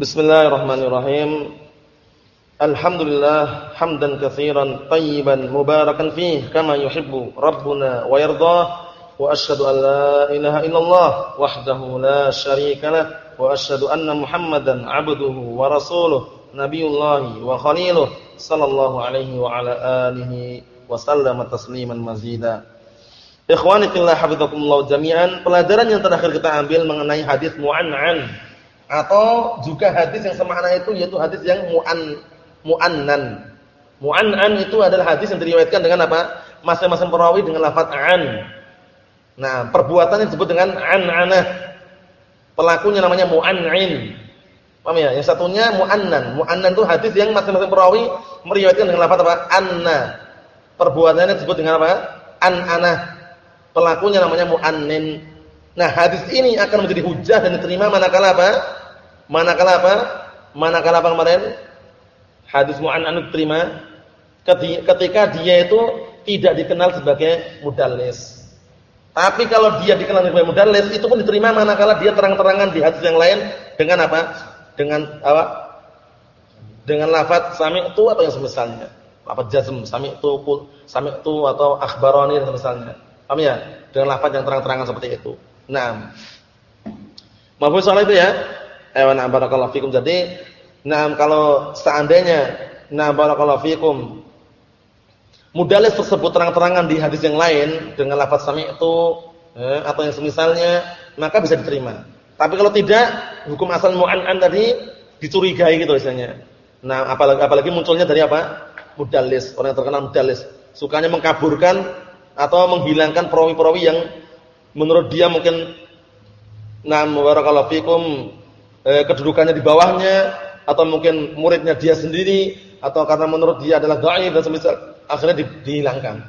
Bismillahirrahmanirrahim. Alhamdulillah hamdan katsiran tayyiban mubarakan fih kama yuhibbu rabbuna wa yardah wa asyhadu an la ilaha illallah wahdahu la syarika lah wa asyhadu anna Muhammadan abduhu wa rasuluh nabiyullahi wa khaliluh sallallahu alaihi wa ala alihi wa sallama tasliman mazida. Ikhwani fillah hafizakumullah jami'an, pelajaran yang terakhir kita ambil mengenai hadis mu'an'an atau juga hadis yang semakna itu yaitu hadis yang mu'an mu'annan. Mu'annan itu adalah hadis yang diriwayatkan dengan apa? Masing-masing perawi dengan lafaz an. Nah, perbuatan yang disebut dengan an-anah. Pelakunya namanya mu'an'in. Paham ya? Yang satunya mu'annan. Mu'annan itu hadis yang masing-masing perawi meriwayatkan dengan lafaz apa? Anna. Perbuatannya disebut dengan apa? An-anah. Pelakunya namanya mu'annin. Nah, hadis ini akan menjadi hujah dan diterima manakala apa? Manakala apa? Manakala apa kemarin? Hadis mu'an'an diterima ketika dia itu tidak dikenal sebagai mudallis. Tapi kalau dia dikenal sebagai mudallis itu pun diterima manakala dia terang-terangan di hadis yang lain dengan apa? Dengan apa? Dengan lafaz sami'tu atau yang semisalnya. Lafaz jazm sami'tu sami'tu atau akhbarani dan semisalnya. Paham ya? Dengan lafaz yang terang-terangan seperti itu. Nah. Mahfuz soal itu ya? Ewan eh, barakallahu fikum. Jadi, nah kalau seandainya nah barakallahu fikum mudalis tersebut terang-terangan di hadis yang lain dengan lafaz sami itu eh, atau yang semisalnya, maka bisa diterima. Tapi kalau tidak, hukum asal mu'an'an tadi dicurigai gitu misalnya. Nah, apalagi apalagi munculnya dari apa? Mudalis, orang yang terkenal mudalis, sukanya mengkaburkan atau menghilangkan perawi-perawi yang menurut dia mungkin nah barakallahu fikum eh, kedudukannya di bawahnya atau mungkin muridnya dia sendiri atau karena menurut dia adalah dhaif dan semisal akhirnya di, dihilangkan.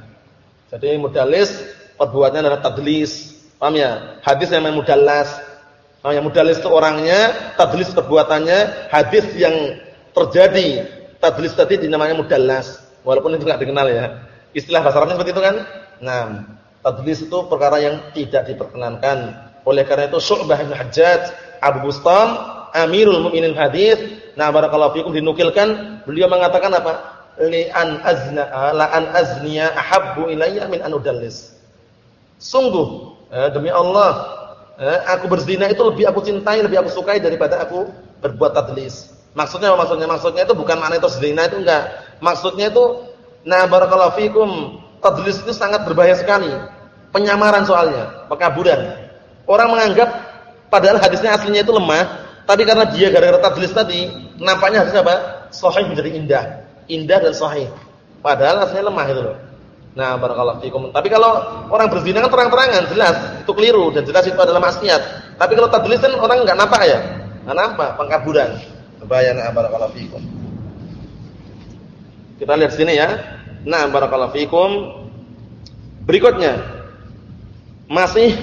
Jadi mudalis perbuatannya adalah tadlis. Paham ya? Hadis yang mudallas. Paham ya? Mudalis itu orangnya, tadlis perbuatannya, hadis yang terjadi tadlis tadi dinamanya mudallas. Walaupun itu enggak dikenal ya. Istilah bahasa Arabnya seperti itu kan? Nah, tadlis itu perkara yang tidak diperkenankan. Oleh karena itu Syu'bah bin Hajjaj Abu Bustam, Amirul Mukminin hadis, nah barakallahu fikum dinukilkan, beliau mengatakan apa? Li an azna la an azniya ahabbu ilayya min an udallis. Sungguh eh, demi Allah, eh, aku berzina itu lebih aku cintai, lebih aku sukai daripada aku berbuat tadlis. Maksudnya apa maksudnya? Maksudnya itu bukan makna itu zina itu enggak. Maksudnya itu nah barakallahu fikum, tadlis itu sangat berbahaya sekali. Penyamaran soalnya, pekaburan. Orang menganggap Padahal hadisnya aslinya itu lemah, tapi karena dia gara-gara tadlis tadi, nampaknya hadisnya apa? Sahih menjadi indah. Indah dan sahih. Padahal aslinya lemah itu loh. Nah, barakallahu fikum. Tapi kalau orang berzina kan terang-terangan, jelas itu keliru dan jelas itu adalah maksiat. Tapi kalau tadlis kan orang enggak nampak ya? Enggak nampak, pengkaburan. Bayana barakallahu fikum. Kita lihat sini ya. Nah, barakallahu fikum. Berikutnya masih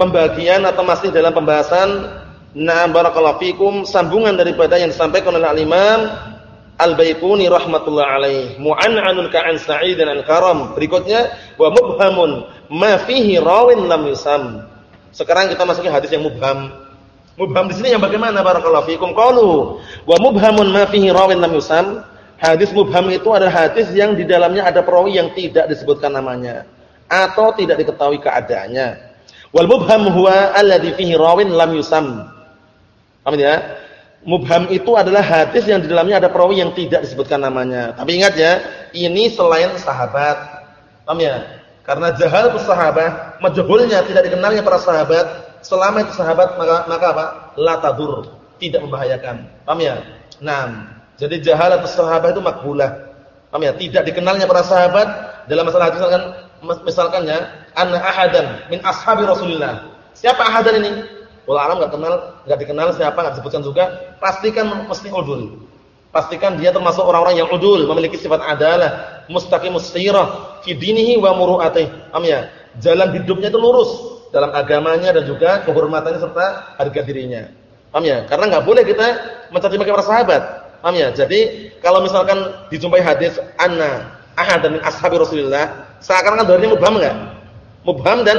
pembagian atau masih dalam pembahasan. Na barakallahu fikum. Sambungan daripada yang disampaikan oleh al-Imam Al-Baiquni rahmatullah alaih. Mu'an'anun ka'an sa'id dan al-karam. Berikutnya wa mubhamun ma fihi rawin lam yusam. Sekarang kita masuki hadis yang mubham. Mubham di sini yang bagaimana? Barakallahu fikum. Qalu wa mubhamun ma fihi rawin lam yusam. Hadis mubham itu adalah hadis yang di dalamnya ada perawi yang tidak disebutkan namanya atau tidak diketahui keadaannya Wal mubham huwa alladhi fihi rawin lam yusam. Paham ya? Mubham itu adalah hadis yang di dalamnya ada perawi yang tidak disebutkan namanya. Tapi ingat ya, ini selain sahabat. Paham ya? Karena jahalatus sahabat, majhulnya tidak dikenalnya para sahabat, selama itu sahabat maka maka apa? La tadur, tidak membahayakan. Paham ya? Nah, jadi jahalatus sahabat itu makbulah. Paham ya? Tidak dikenalnya para sahabat dalam masalah hadis kan misalkan ya, anna ahadan min ashabi Rasulillah. Siapa ahadan ini? Wala alam enggak kenal, enggak dikenal siapa, enggak disebutkan juga. Pastikan mesti udul. Pastikan dia termasuk orang-orang yang udul, memiliki sifat adalah, mustaqimus sirah fi dinihi wa muru'atih. Am ya? Jalan hidupnya itu lurus dalam agamanya dan juga kehormatannya serta harga dirinya. Paham ya? Karena enggak boleh kita mencaci maki para sahabat. Paham ya? Jadi kalau misalkan dijumpai hadis anna ahad min ashabi Rasulillah, seakan-akan dalilnya mubham enggak? Mubham dan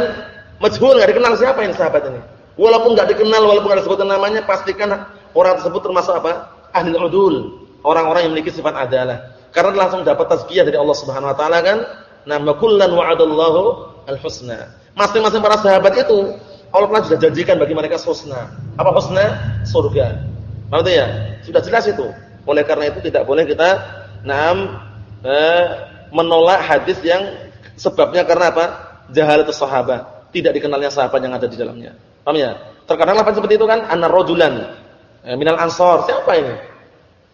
majhul enggak dikenal siapa ini sahabat ini. Walaupun enggak dikenal, walaupun enggak disebutkan namanya, pastikan orang tersebut termasuk apa? Ahli udul, orang-orang yang memiliki sifat adalah. Karena langsung dapat tazkiyah dari Allah Subhanahu wa taala kan, nama kullan wa'adallahu al-husna. Masing-masing para sahabat itu Allah telah sudah janjikan bagi mereka husna. Apa husna? Surga. Maksudnya ya? Sudah jelas itu. Oleh karena itu tidak boleh kita nam eh, menolak hadis yang sebabnya karena apa? Jahalatus sahabat. Tidak dikenalnya sahabat yang ada di dalamnya. Paham ya? Terkadang apa seperti itu kan? Anar rojulan eh, minal ansor. Siapa ini?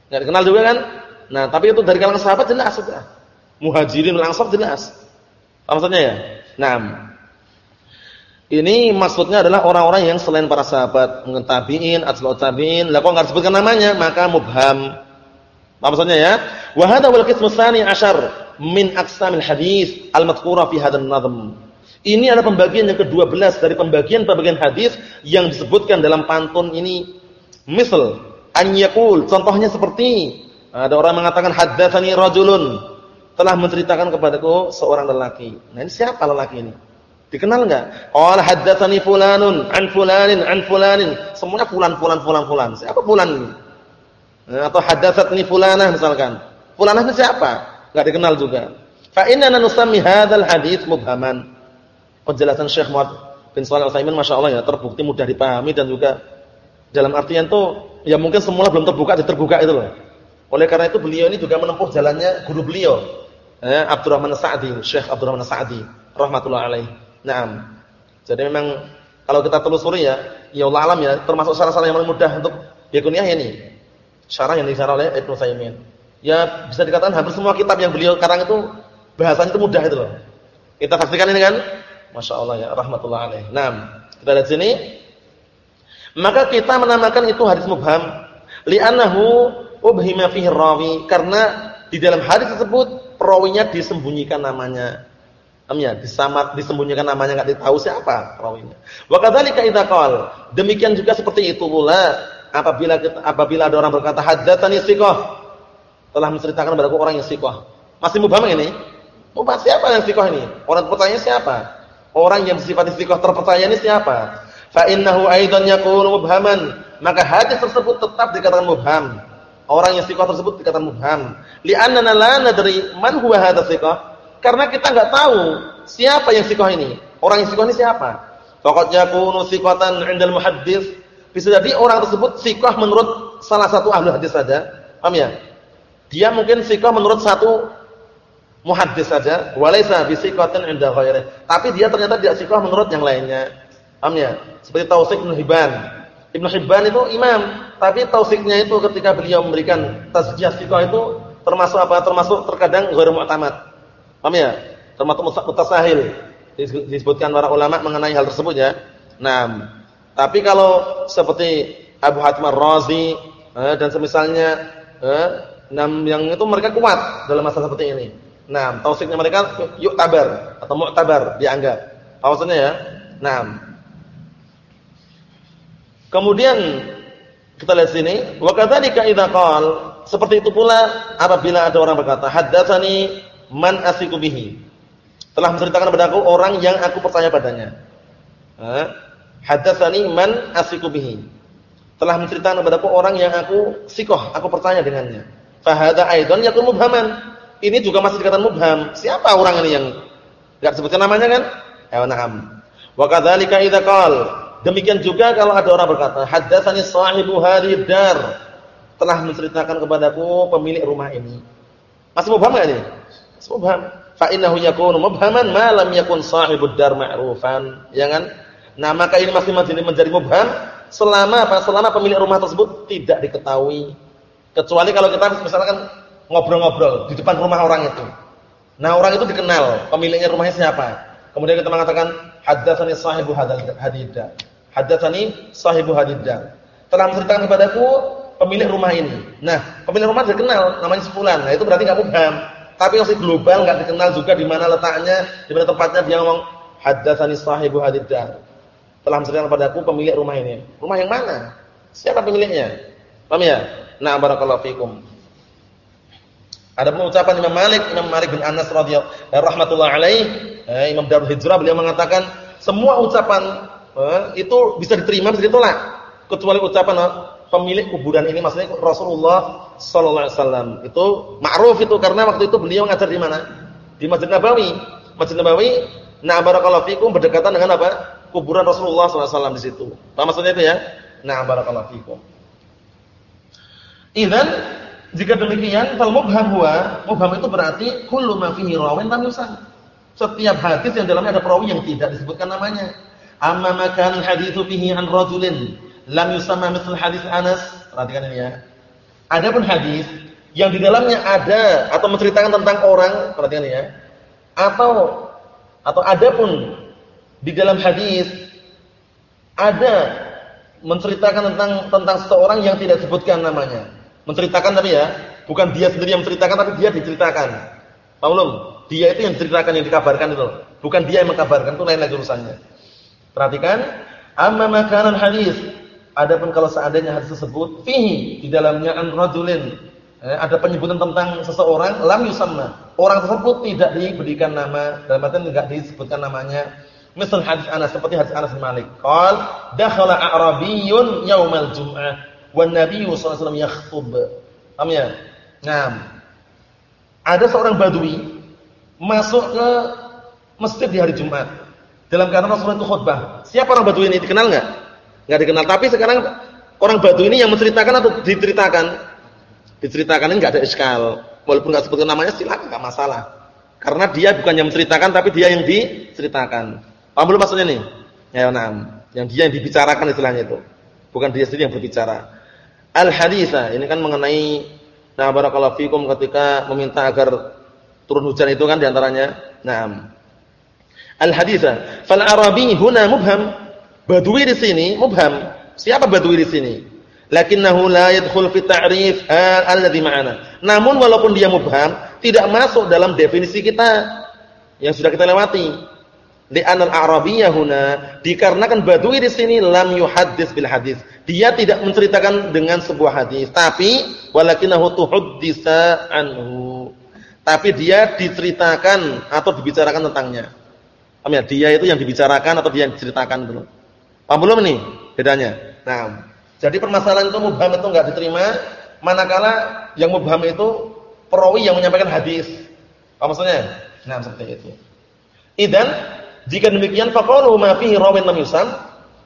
Enggak dikenal juga kan? Nah, tapi itu dari kalangan sahabat jelas sudah. Muhajirin wal ansor jelas. Apa maksudnya ya? Nah, ini maksudnya adalah orang-orang yang selain para sahabat, tabi'in, atba'ut tabi'in. Lah kok enggak disebutkan namanya, maka mubham. Apa maksudnya ya? Wa hadha wal qismu tsani asyar min aqsamil hadis al-madhkura fi hadzal nadhm. Ini adalah pembagian yang ke-12 dari pembagian-pembagian hadis yang disebutkan dalam pantun ini. Misal an yaqul, contohnya seperti ada orang mengatakan haddatsani rajulun telah menceritakan kepadaku seorang lelaki. Nah, ini siapa lelaki ini? Dikenal enggak? Qala haddatsani fulanun an fulanin an fulanin. Semuanya fulan fulan fulan fulan. Siapa fulan ini? Eh, atau haddatsatni fulanah misalkan. Fulanah itu siapa? Enggak dikenal juga. Fa inna nusammi hadzal hadits mubhaman. Penjelasan Syekh Muhammad bin Shalih Al-Utsaimin masyaallah ya terbukti mudah dipahami dan juga dalam artian tuh ya mungkin semula belum terbuka diterbuka itu loh. Oleh karena itu beliau ini juga menempuh jalannya guru beliau, eh, Abdurrahman Sa'di, Syekh Abdurrahman Sa'di rahmatullah alaihi. Naam. Jadi memang kalau kita telusuri ya, ya Allah alam ya, termasuk salah-salah yang paling mudah untuk yakuniah ini. Syarah yang disyarah oleh Ibnu Saimin. Ya bisa dikatakan hampir semua kitab yang beliau karang itu bahasanya itu mudah itu loh. Kita saksikan ini kan? Masya Allah ya, rahmatullah alaih. Naam. Kita lihat sini. Maka kita menamakan itu hadis mubham li'annahu ubhima fihi rawi karena di dalam hadis tersebut perawinya disembunyikan namanya. Amnya disamat disembunyikan namanya enggak ditahu siapa rawinya. Wa kadzalika idza qala, demikian juga seperti itu pula apabila apabila ada orang berkata haddatsani siqah telah menceritakan kepada orang yang siqah. Masih mubham ini? Mubham siapa yang siqah ini? Orang pertanyaan siapa? Orang yang disifati siqah terpercaya ini siapa? Fa innahu aidan yakunu mubhaman. Maka hadis tersebut tetap dikatakan mubham. Orang yang siqah tersebut dikatakan mubham. Li'annana la nadri man huwa hadha siqah karena kita nggak tahu siapa yang sikoh ini. Orang yang sikoh ini siapa? Pokoknya yakunu sikotan 'indal muhaddis. Bisa jadi orang tersebut sikoh menurut salah satu ahli hadis saja. Paham ya? Dia mungkin sikoh menurut satu muhaddis saja, walaysa bisikotin 'inda ghairi. Tapi dia ternyata tidak sikoh menurut yang lainnya. Paham ya? Seperti Tausik bin Hibban. Ibnu Hibban itu imam, tapi tausiknya itu ketika beliau memberikan tazkiyah sikoh itu termasuk apa? Termasuk terkadang ghairu mu'tamad. Paham ya? Termasuk mutasahil. Disebutkan para ulama mengenai hal tersebut ya. Nah, tapi kalau seperti Abu Hatim Ar-Razi eh, dan semisalnya eh, yang itu mereka kuat dalam masalah seperti ini. Nah, tausiknya mereka yuk tabar atau mu'tabar dianggap. Maksudnya ya. Nah. Kemudian kita lihat sini, wa kadzalika idza qala seperti itu pula apabila ada orang berkata, haddatsani man asiku. Telah menceritakan kepadaku orang yang aku percaya padanya. Haddatsani man asiku bihi. Telah menceritakan kepadaku orang yang aku sikoh, aku percaya dengannya. Fahada aidan yakun mubhaman. Ini juga masih dikatakan mubham. Siapa orang ini yang enggak disebutkan namanya kan? Ya na'am. Wa kadzalika idza qala Demikian juga kalau ada orang berkata, haddatsani sahibu hadhihi dar. Telah menceritakan kepadaku pemilik rumah ini. Masih mubham enggak ini? Mubham. Fa innahu yakunu mubhaman ma lam yakun sahibud dar ma'rufan. Ya kan? Nah, maka ini masih menjadi mubham selama apa? Selama pemilik rumah tersebut tidak diketahui. Kecuali kalau kita misalkan ngobrol-ngobrol di depan rumah orang itu. Nah, orang itu dikenal, pemiliknya rumahnya siapa. Kemudian kita mengatakan haddatsani sahibu hadidda. Haddatsani sahibu hadidda. Telah menceritakan kepadaku pemilik rumah ini. Nah, pemilik rumah dikenal namanya sepulan. Nah, itu berarti enggak mubham. Tapi masih global, nggak dikenal juga di mana letaknya, di mana tempatnya dia ngomong haddatsani sahibu hadidar. Telah menceritakan padaku pemilik rumah ini. Rumah yang mana? Siapa pemiliknya? Paham ya? Nah, barakallahu fikum. Ada pengucapan Imam Malik, Imam Malik bin Anas radhiyallahu rahmatullah alaih, eh, Imam Darul Hijrah beliau mengatakan semua ucapan eh, itu bisa diterima bisa ditolak kecuali ucapan pemilik kuburan ini maksudnya Rasulullah sallallahu alaihi wasallam. Itu ma'ruf itu karena waktu itu beliau ngajar di mana? Di Masjid Nabawi. Masjid Nabawi, nah barakallahu fikum berdekatan dengan apa? Kuburan Rasulullah wasallam di situ. Apa maksudnya itu ya? Nah barakallahu fikum. Idzan jika demikian fal mubham huwa, mubham itu berarti kullu ma fihi rawin lam yusam. Setiap hadis yang dalamnya ada perawi yang tidak disebutkan namanya. Amma makan haditsu fihi an rajulin lam yusamma mithl hadis Anas. Perhatikan ini ya. Adapun hadis yang di dalamnya ada atau menceritakan tentang orang, perhatikan ini ya. Atau atau adapun di dalam hadis ada menceritakan tentang tentang seseorang yang tidak disebutkan namanya menceritakan tapi ya, bukan dia sendiri yang menceritakan tapi dia diceritakan. Paham belum? Dia itu yang diceritakan yang dikabarkan itu. Bukan dia yang mengkabarkan, itu lain lagi urusannya. Perhatikan, amma makanan hadis. Adapun kalau seandainya hadis tersebut fihi di dalamnya an rajulin eh, ada penyebutan tentang seseorang lam yusamma. Orang tersebut tidak diberikan nama, dalam artian tidak disebutkan namanya. Misal hadis Anas seperti hadis Anas bin Malik. Qal dakhala a'rabiyyun yaumal jum'ah wan Nabi sallallahu alaihi wasallam yakhthub. Paham ya? Nah, ada seorang badui masuk ke masjid di hari Jumat. Dalam keadaan Rasulullah itu khutbah. Siapa orang badui ini? Dikenal enggak? Enggak dikenal. Tapi sekarang orang badui ini yang menceritakan atau diceritakan? Diceritakan enggak ada iskal. Walaupun enggak sebutkan namanya silakan enggak masalah. Karena dia bukan yang menceritakan tapi dia yang diceritakan. Paham belum maksudnya nih? Ya, nah. Yang dia yang dibicarakan istilahnya itu. Bukan dia sendiri yang berbicara al-haditha. Ini kan mengenai nah barakallahu fikum ketika meminta agar turun hujan itu kan di antaranya. Naam. Al-haditha. Fal arabi huna mubham. Badui di sini mubham. Siapa badui di sini? Lakinnahu la yadkhul fi ta'rif alladhi ma'ana. Namun walaupun dia mubham, tidak masuk dalam definisi kita yang sudah kita lewati. Li'anal a'rabiyyah huna dikarenakan badui di sini lam yuhaddits bil hadis. Dia tidak menceritakan dengan sebuah hadis, tapi walakinahu tuhaddisa anhu. Tapi dia diceritakan atau dibicarakan tentangnya. Paham ya? Dia itu yang dibicarakan atau dia yang diceritakan dulu. Paham belum nih bedanya? Nah, jadi permasalahan itu mubham itu enggak diterima manakala yang mubham itu perawi yang menyampaikan hadis. Apa maksudnya? Nah, seperti itu. Idan jika demikian faqalu ma fihi rawin lam yusam,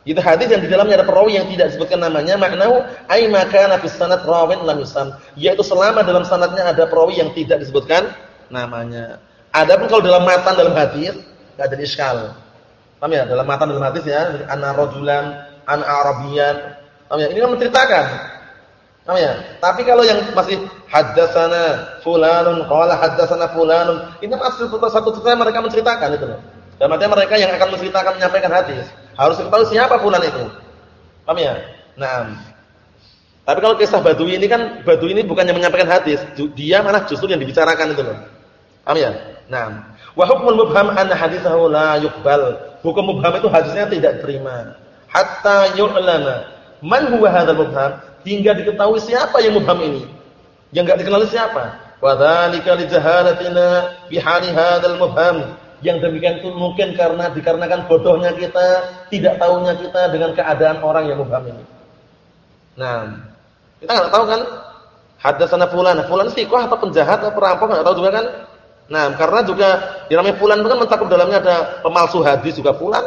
itu hadis yang di dalamnya ada perawi yang tidak disebutkan namanya, maknahu ai makana fis sanad rawin lam yusam, yaitu selama dalam sanadnya ada perawi yang tidak disebutkan namanya. Adapun kalau dalam matan dalam hadis enggak ada iskal. Paham ya? Dalam matan dalam hadis ya, anna rajulan an arabiyan. Paham ya? Ini kan menceritakan. Paham ya? Tapi kalau yang masih haddatsana fulanun qala haddatsana fulanun, ini masih satu satu mereka menceritakan itu loh. Dan artinya mereka yang akan menceritakan menyampaikan hadis harus tahu siapa fulan itu. Paham ya? Nah. Tapi kalau kisah Badui ini kan Badui ini bukannya menyampaikan hadis, dia malah justru yang dibicarakan itu loh. Paham ya? Nah. Wa hukmul mubham anna haditsahu la yuqbal. Hukum mubham itu hadisnya tidak diterima. Hatta yu'lana man huwa hadzal mubham hingga diketahui siapa yang mubham ini. Yang enggak dikenal siapa. Wa dzalika li jahalatina bi hali hadzal mubham yang demikian itu mungkin karena dikarenakan bodohnya kita, tidak tahunya kita dengan keadaan orang yang mubham ini. Nah, kita nggak tahu kan haddatsana fulan, fulan sikoh atau penjahat atau perampok nggak tahu juga kan? Nah, karena juga yang namanya fulan itu kan mencakup dalamnya ada pemalsu hadis juga fulan.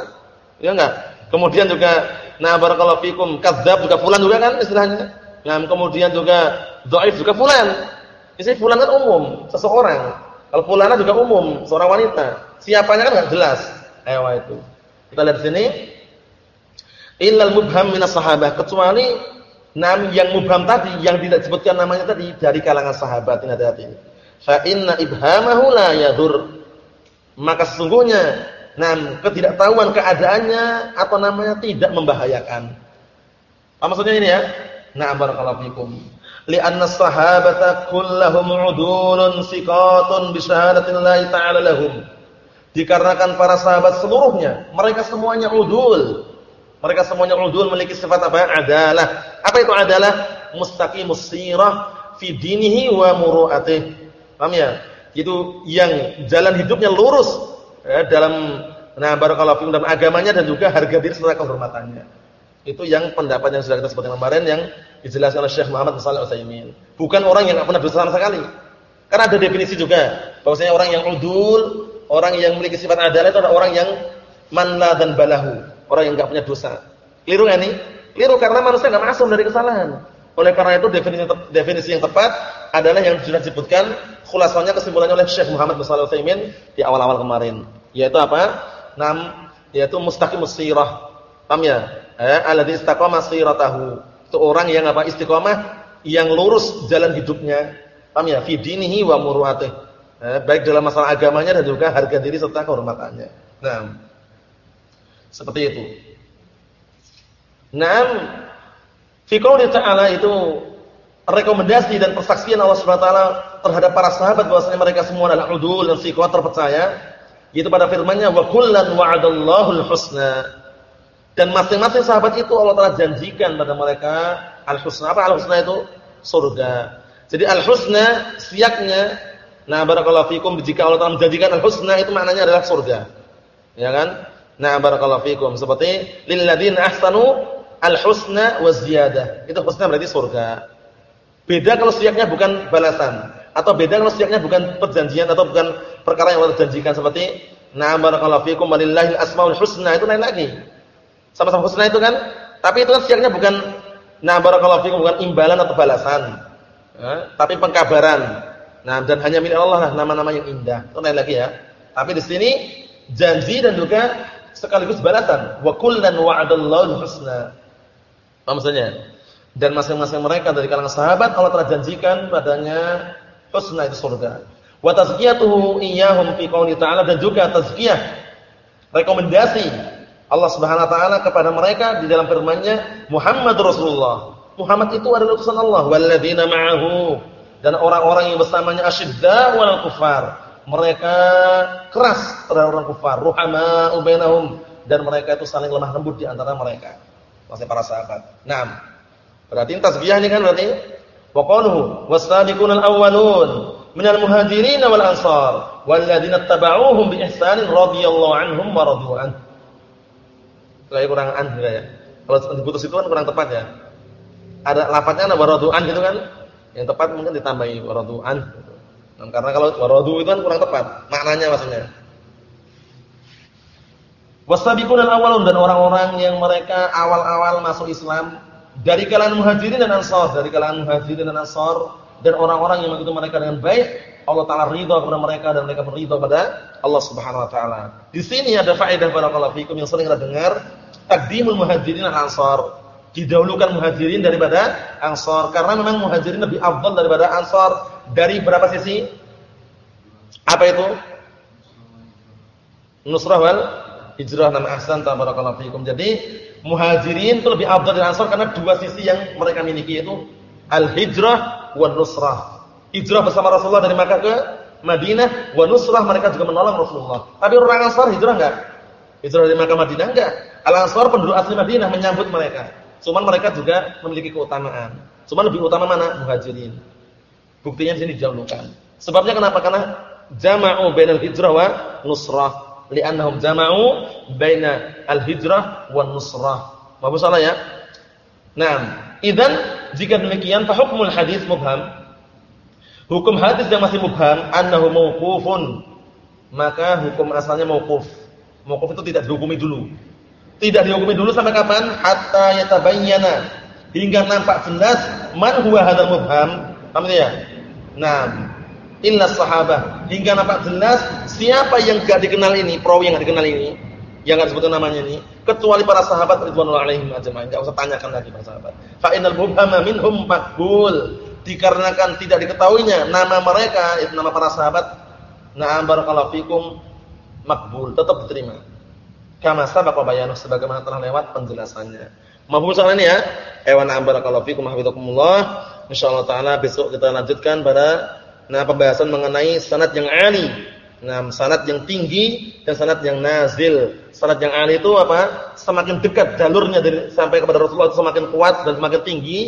Ya enggak? Kemudian juga nah barakallahu fikum kadzdzab juga fulan juga kan istilahnya. Nah, kemudian juga dhaif juga fulan. Ini fulan kan umum, seseorang. Kalau fulana juga umum, seorang wanita. Siapanya kan enggak jelas. Ayo itu. Kita lihat sini. Illal mubham minas sahabah kecuali nam yang mubham tadi yang tidak disebutkan namanya tadi dari kalangan sahabat. Ini hati-hati. Fa inna ibhamahu la yadur. Maka sesungguhnya nam ketidaktahuan keadaannya atau namanya tidak membahayakan. Apa maksudnya ini ya? Na'am barakallahu fikum. Li'anna as-sahabata kullahum 'udulun siqatun bi syahadatillahi ta'ala lahum. Dikarenakan para sahabat seluruhnya, mereka semuanya udul. Mereka semuanya udul memiliki sifat apa? Adalah. Apa itu adalah? Mustaqimus sirah fi dinihi wa muru'atih. Paham ya? Itu yang jalan hidupnya lurus ya, dalam nah barakallahu fikum dalam agamanya dan juga harga diri serta kehormatannya. Itu yang pendapat yang sudah kita sebutkan kemarin yang dijelaskan oleh Syekh Muhammad Shalih Al-Utsaimin. Bukan orang yang enggak pernah dosa sama sekali. Karena ada definisi juga bahwasanya orang yang udul, orang yang memiliki sifat adalah itu adalah orang yang manla dan balahu, orang yang enggak punya dosa. Keliru enggak nih? Keliru karena manusia enggak masuk dari kesalahan. Oleh karena itu definisi definisi yang tepat adalah yang sudah disebutkan khulasanya kesimpulannya oleh Syekh Muhammad bin Shalih Al-Utsaimin di awal-awal kemarin, yaitu apa? Nam yaitu mustaqimus sirah. Paham ya? Eh, alladzi istaqama siratahu. Itu orang yang apa? Istiqomah yang lurus jalan hidupnya. Paham ya? Fi dinihi wa muru'atih. Eh, baik dalam masalah agamanya dan juga harga diri serta kehormatannya. Nah, seperti itu. Naam fi qouli ta'ala itu rekomendasi dan persaksian Allah Subhanahu wa taala terhadap para sahabat bahwasanya mereka semua adalah udul dan siqat terpercaya yaitu pada firman-Nya wa kullan wa'adallahu husna. Dan masing-masing sahabat itu Allah telah janjikan pada mereka al-husna. Apa al-husna itu? Surga. Jadi al-husna siaknya nah barakallahu fikum jika Allah telah menjanjikan al-husna itu maknanya adalah surga. Ya kan? Nah barakallahu fikum seperti lil ladzina ahsanu al-husna wa ziyadah. Itu husna berarti surga. Beda kalau siaknya bukan balasan atau beda kalau siaknya bukan perjanjian atau bukan perkara yang Allah janjikan seperti na'am barakallahu fikum walillahil asmaul husna itu lain lagi. Sama-sama husna itu kan, tapi itu kan siaknya bukan na'am barakallahu fikum bukan imbalan atau balasan. Ya, tapi pengkabaran. Nah, dan hanya milik Allah lah nama-nama yang indah. Itu lain lagi ya. Tapi di sini janji dan juga sekaligus balasan. Wa kullan wa'adallahu husna. Apa maksudnya? Dan masing-masing mereka dari kalangan sahabat Allah telah janjikan padanya husna itu surga. Wa tazkiyatuhu iyyahum fi qouli ta'ala dan juga tazkiyah rekomendasi Allah Subhanahu wa taala kepada mereka di dalam firman-Nya Muhammad Rasulullah. Muhammad itu adalah utusan Allah walladzina ma'ahu dan orang-orang yang bersamanya asyidda wal kufar. Mereka keras terhadap orang kufar, ruhama bainahum dan mereka itu saling lemah lembut di antara mereka. Maksudnya para sahabat. Naam. Berarti tazkiyah ini kan berarti Wa qaluhu was-sabiqunal awwalun minal muhajirin wal ansar walladzina tabauhum bi ihsanin radhiyallahu anhum wa radu an. Kayak kurang an ya. Kalau diputus itu kan kurang tepat ya. Ada lafadznya ada waradu an gitu kan. Yang tepat mungkin ditambahi waradu an. Nah, karena kalau waradu itu kan kurang tepat maknanya maksudnya. Wasabiqunal awwalun dan orang-orang yang mereka awal-awal masuk Islam dari kalangan muhajirin dan ansar, dari kalangan muhajirin dan ansar dan orang-orang yang mengikuti mereka dengan baik, Allah taala ridha kepada mereka dan mereka berridha kepada Allah Subhanahu wa taala. Di sini ada faedah barakallahu fikum yang sering kita dengar, taqdimul muhajirin dan ansar. Didahulukan muhajirin daripada ansar karena memang muhajirin lebih afdal daripada ansar dari berapa sisi? Apa itu? Nusrah wal hijrah nama ahsan tabarakallahu fikum. Jadi Muhajirin itu lebih afdal dari Ansar karena dua sisi yang mereka miliki yaitu al-hijrah wa nusrah. Hijrah bersama Rasulullah dari Makkah ke Madinah, wa nusrah mereka juga menolong Rasulullah. Tapi orang Ansar hijrah enggak? Hijrah dari Makkah Madinah enggak? Al-Ansar penduduk asli Madinah menyambut mereka. Cuman mereka juga memiliki keutamaan. Cuman lebih utama mana? Muhajirin. Buktinya di sini dijauhkan. Sebabnya kenapa? Karena jama'u bainal hijrah wa nusrah li'annahum jama'u baina al-hijrah wan nusrah. Apa salah ya? Nah, idan jika demikian fa hukmul hadis mubham. Hukum hadis yang masih mubham annahu mauqufun. Maka hukum asalnya mauquf. Mauquf itu tidak dihukumi dulu. Tidak dihukumi dulu sampai kapan? Hatta yatabayyana. Hingga nampak jelas man huwa hadzal mubham. Paham ya? Nah, illa sahabah hingga nampak jelas siapa yang gak dikenal ini perawi yang gak dikenal ini yang gak disebutkan namanya ini kecuali para sahabat ridwanullah alaihim ajma'in enggak usah tanyakan lagi para sahabat fa innal mubhama minhum maqbul dikarenakan tidak diketahuinya nama mereka itu nama para sahabat na'am barakallahu fikum makbul tetap diterima kama sabaqa bayanuh sebagaimana telah lewat penjelasannya mahfum ini ya ewan na'am barakallahu fikum hafizakumullah insyaallah taala besok kita lanjutkan pada Nah, pembahasan mengenai sanad yang ali. Nah, sanad yang tinggi dan sanad yang nazil. Sanad yang ali itu apa? Semakin dekat jalurnya dari sampai kepada Rasulullah itu semakin kuat dan semakin tinggi.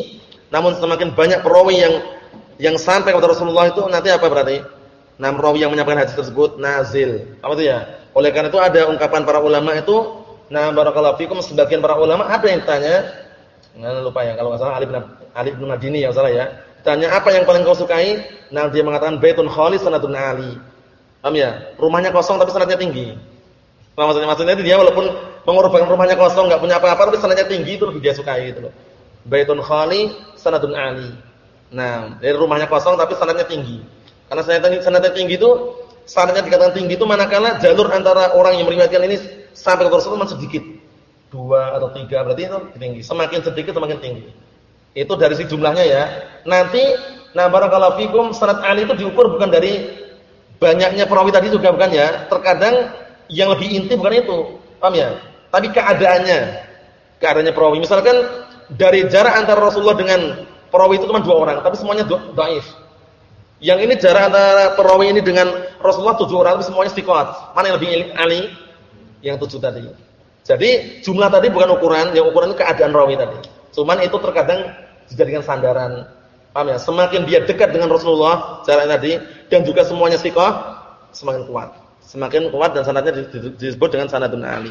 Namun semakin banyak perawi yang yang sampai kepada Rasulullah itu nanti apa berarti? Nah, perawi yang menyampaikan hadis tersebut nazil. Apa itu ya? Oleh karena itu ada ungkapan para ulama itu Nah, barakallahu fikum sebagian para ulama ada yang tanya, nah lupa ya kalau enggak salah Ali bin Ali bin Madini ya salah ya. Tanya apa yang paling kau sukai? Nah, dia mengatakan baitun khalis sanadun ali. Paham ya? Rumahnya kosong tapi sanadnya tinggi. Nah, maksudnya maksudnya dia walaupun mengorbankan rumahnya kosong, enggak punya apa-apa tapi sanadnya tinggi itu lebih dia sukai gitu loh. Baitun khali sanadun ali. Nah, dari rumahnya kosong tapi sanadnya tinggi. Karena sanadnya, sanadnya tinggi itu sanadnya dikatakan tinggi itu manakala jalur antara orang yang meriwayatkan ini sampai ke Rasulullah sedikit. Dua atau tiga berarti itu tinggi. Semakin sedikit semakin tinggi. Itu dari si jumlahnya ya. Nanti nah barakallahu fikum sanad Ali itu diukur bukan dari banyaknya perawi tadi juga bukan ya. Terkadang yang lebih inti bukan itu. Paham ya? Tapi keadaannya. Keadaannya perawi. Misalkan dari jarak antara Rasulullah dengan perawi itu cuma dua orang, tapi semuanya dhaif. Yang ini jarak antara perawi ini dengan Rasulullah tujuh orang, tapi semuanya istiqomah. Mana yang lebih Ali? Yang tujuh tadi. Jadi jumlah tadi bukan ukuran, yang ukuran itu keadaan rawi tadi. Cuman itu terkadang dijadikan sandaran. Paham ya? Semakin dia dekat dengan Rasulullah jarak tadi dan juga semuanya istiqomah, semakin kuat. Semakin kuat dan sanadnya disebut dengan sanadun ali.